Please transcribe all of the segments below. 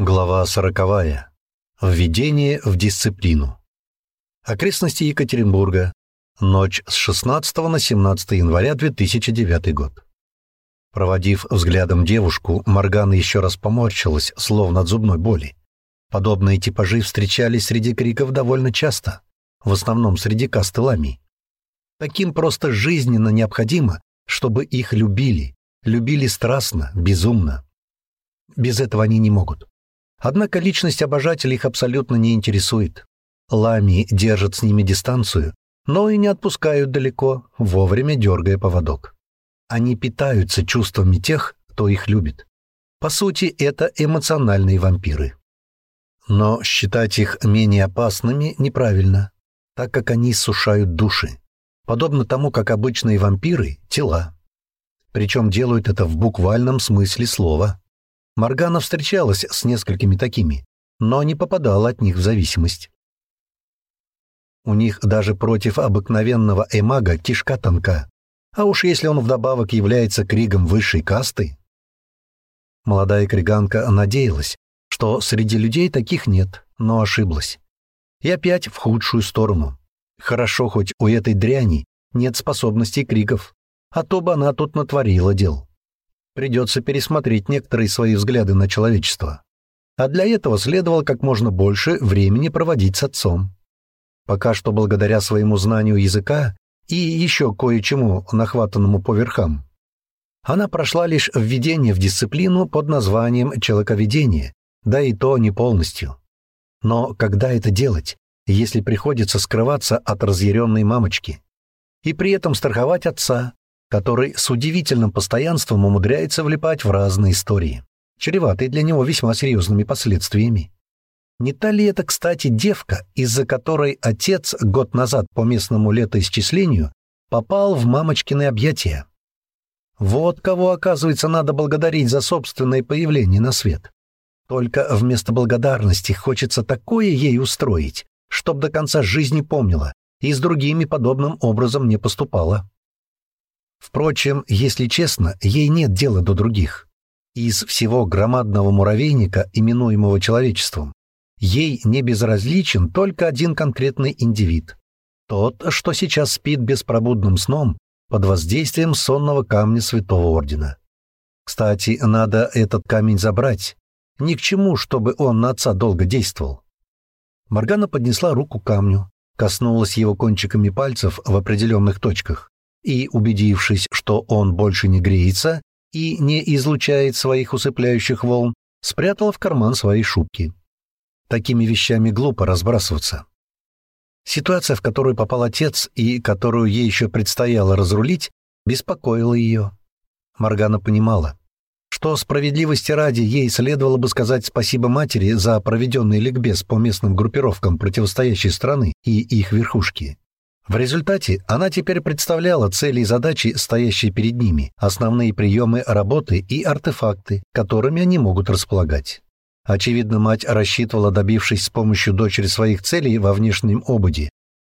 Глава сороковая. Введение в дисциплину. Окрестности Екатеринбурга. Ночь с 16 на 17 января 2009 год. Проводив взглядом девушку, Моргана еще раз поморщилась, словно от зубной боли. Подобные типажи встречались среди криков довольно часто, в основном среди касты ламий. Таким просто жизненно необходимо, чтобы их любили, любили страстно, безумно. Без этого они не могут. Однако личность обожателей их абсолютно не интересует. Лами держат с ними дистанцию, но и не отпускают далеко, вовремя дергая поводок. Они питаются чувствами тех, кто их любит. По сути, это эмоциональные вампиры. Но считать их менее опасными неправильно, так как они сушают души, подобно тому, как обычные вампиры — тела. Причем делают это в буквальном смысле слова. Моргана встречалась с несколькими такими, но не попадала от них в зависимость. У них даже против обыкновенного эмага кишка тонка, а уж если он вдобавок является кригом высшей касты. Молодая криганка надеялась, что среди людей таких нет, но ошиблась. И опять в худшую сторону. Хорошо, хоть у этой дряни нет способностей кригов, а то бы она тут натворила дел придется пересмотреть некоторые свои взгляды на человечество. А для этого следовало как можно больше времени проводить с отцом. Пока что благодаря своему знанию языка и еще кое-чему, нахватанному по верхам, она прошла лишь введение в дисциплину под названием «человековедение», да и то не полностью. Но когда это делать, если приходится скрываться от разъяренной мамочки? И при этом страховать отца, который с удивительным постоянством умудряется влипать в разные истории, чреватые для него весьма серьезными последствиями. Не та ли это, кстати, девка, из-за которой отец год назад по местному летоисчислению попал в мамочкины объятия? Вот кого, оказывается, надо благодарить за собственное появление на свет. Только вместо благодарности хочется такое ей устроить, чтоб до конца жизни помнила и с другими подобным образом не поступала. Впрочем, если честно, ей нет дела до других. Из всего громадного муравейника, именуемого человечеством, ей не безразличен только один конкретный индивид. Тот, что сейчас спит беспробудным сном под воздействием сонного камня Святого Ордена. Кстати, надо этот камень забрать. Ни к чему, чтобы он на отца долго действовал. Моргана поднесла руку к камню, коснулась его кончиками пальцев в определенных точках и, убедившись, что он больше не греется и не излучает своих усыпляющих волн, спрятала в карман своей шубки. Такими вещами глупо разбрасываться. Ситуация, в которую попал отец и которую ей еще предстояло разрулить, беспокоила ее. Моргана понимала, что справедливости ради ей следовало бы сказать спасибо матери за проведенный ликбез по местным группировкам противостоящей страны и их верхушки. В результате она теперь представляла цели и задачи, стоящие перед ними, основные приемы работы и артефакты, которыми они могут располагать. Очевидно, мать рассчитывала, добившись с помощью дочери своих целей во внешнем ободе,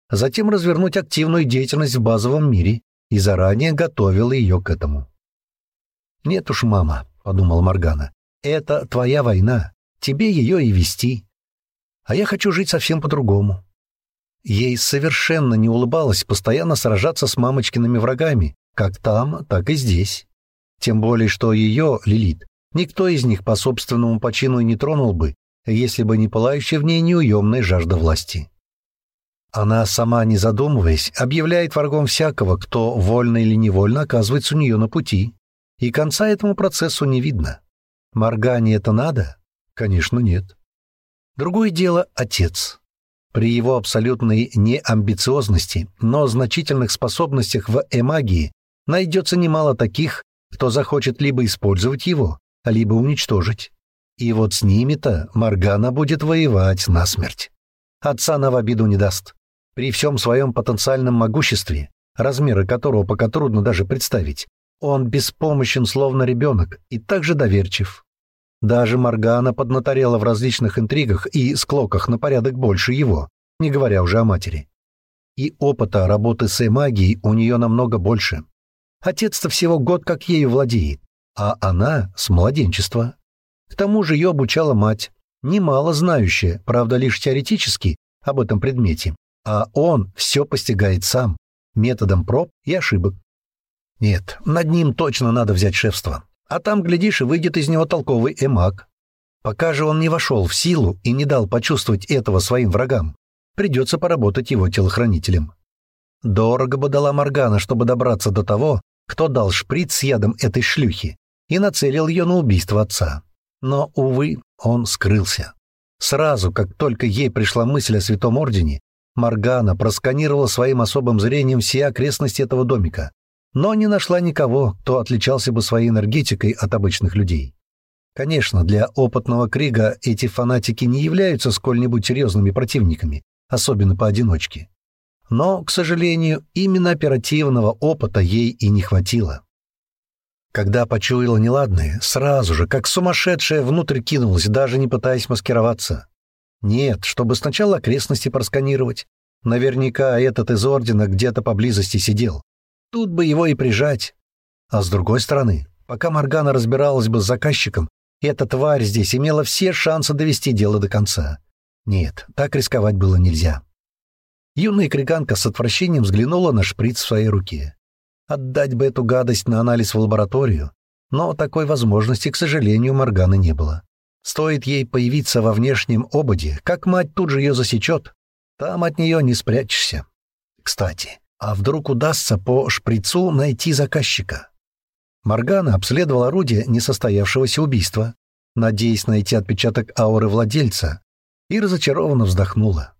затем развернуть активную деятельность в базовом мире и заранее готовила ее к этому. «Нет уж, мама», — подумала Моргана, — «это твоя война, тебе ее и вести. А я хочу жить совсем по-другому. Ей совершенно не улыбалось постоянно сражаться с мамочкиными врагами, как там, так и здесь. Тем более, что ее, Лилит, никто из них по собственному почину и не тронул бы, если бы не пылающая в ней неуемная жажда власти. Она, сама не задумываясь, объявляет врагом всякого, кто вольно или невольно оказывается у нее на пути. И конца этому процессу не видно. Моргане это надо? Конечно, нет. Другое дело — отец. При его абсолютной неамбициозности, но значительных способностях в эмагии найдется немало таких, кто захочет либо использовать его, либо уничтожить. И вот с ними-то Маргана будет воевать насмерть. Отца она в обиду не даст. При всем своем потенциальном могуществе, размеры которого пока трудно даже представить, он беспомощен, словно ребенок, и также доверчив. Даже Моргана поднаторела в различных интригах и склоках на порядок больше его, не говоря уже о матери. И опыта работы с магией у нее намного больше. Отец-то всего год как ею владеет, а она с младенчества. К тому же ее обучала мать, немало знающая, правда, лишь теоретически, об этом предмете, а он все постигает сам, методом проб и ошибок. Нет, над ним точно надо взять шефство, а там, глядишь, и выйдет из него толковый эмак. Пока же он не вошел в силу и не дал почувствовать этого своим врагам, придется поработать его телохранителем. Дорого бы дала Моргана, чтобы добраться до того, кто дал шприц с ядом этой шлюхи и нацелил ее на убийство отца. Но, увы, он скрылся. Сразу, как только ей пришла мысль о Святом Ордене, Моргана просканировала своим особым зрением все окрестности этого домика, но не нашла никого, кто отличался бы своей энергетикой от обычных людей. Конечно, для опытного Крига эти фанатики не являются сколь-нибудь серьезными противниками, особенно поодиночке. Но, к сожалению, именно оперативного опыта ей и не хватило. Когда почуяла неладное, сразу же, как сумасшедшая, внутрь кинулась, даже не пытаясь маскироваться. Нет, чтобы сначала окрестности просканировать. Наверняка этот из Ордена где-то поблизости сидел. Тут бы его и прижать. А с другой стороны, пока Моргана разбиралась бы с заказчиком, эта тварь здесь имела все шансы довести дело до конца. Нет, так рисковать было нельзя. Юная криганка с отвращением взглянула на шприц в своей руке. Отдать бы эту гадость на анализ в лабораторию, но такой возможности, к сожалению, Морганы не было. Стоит ей появиться во внешнем ободе, как мать тут же ее засечет. Там от нее не спрячешься. Кстати, а вдруг удастся по шприцу найти заказчика? Моргана обследовал орудие несостоявшегося убийства, надеясь найти отпечаток ауры владельца, и разочарованно вздохнула.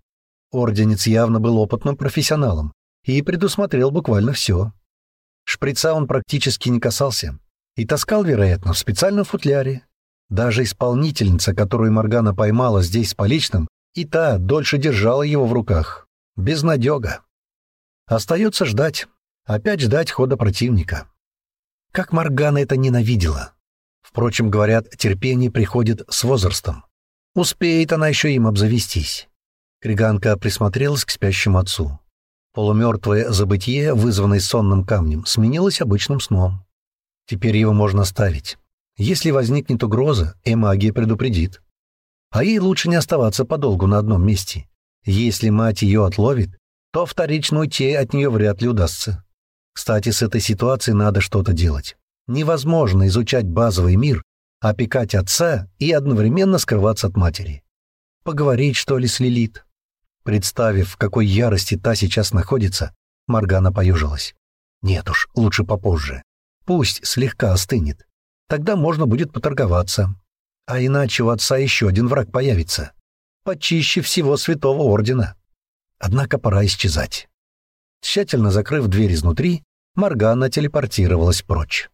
Орденец явно был опытным профессионалом и предусмотрел буквально все. Шприца он практически не касался и таскал, вероятно, в специальном футляре. Даже исполнительница, которую Моргана поймала здесь с поличным, и та дольше держала его в руках. Безнадега. Остается ждать. Опять ждать хода противника. Как Моргана это ненавидела. Впрочем, говорят, терпение приходит с возрастом. Успеет она еще им обзавестись. Криганка присмотрелась к спящему отцу. Полумертвое забытье, вызванное сонным камнем, сменилось обычным сном. Теперь его можно оставить. Если возникнет угроза, эмагия предупредит. А ей лучше не оставаться подолгу на одном месте. Если мать ее отловит, то вторично уйти от нее вряд ли удастся. Кстати, с этой ситуацией надо что-то делать. Невозможно изучать базовый мир, опекать отца и одновременно скрываться от матери. Поговорить, что ли, с Лилит? Представив, в какой ярости та сейчас находится, Маргана поюжилась. Нет уж, лучше попозже. Пусть слегка остынет. Тогда можно будет поторговаться. А иначе у отца еще один враг появится. Почище всего святого ордена. Однако пора исчезать. Тщательно закрыв дверь изнутри, Маргана телепортировалась прочь.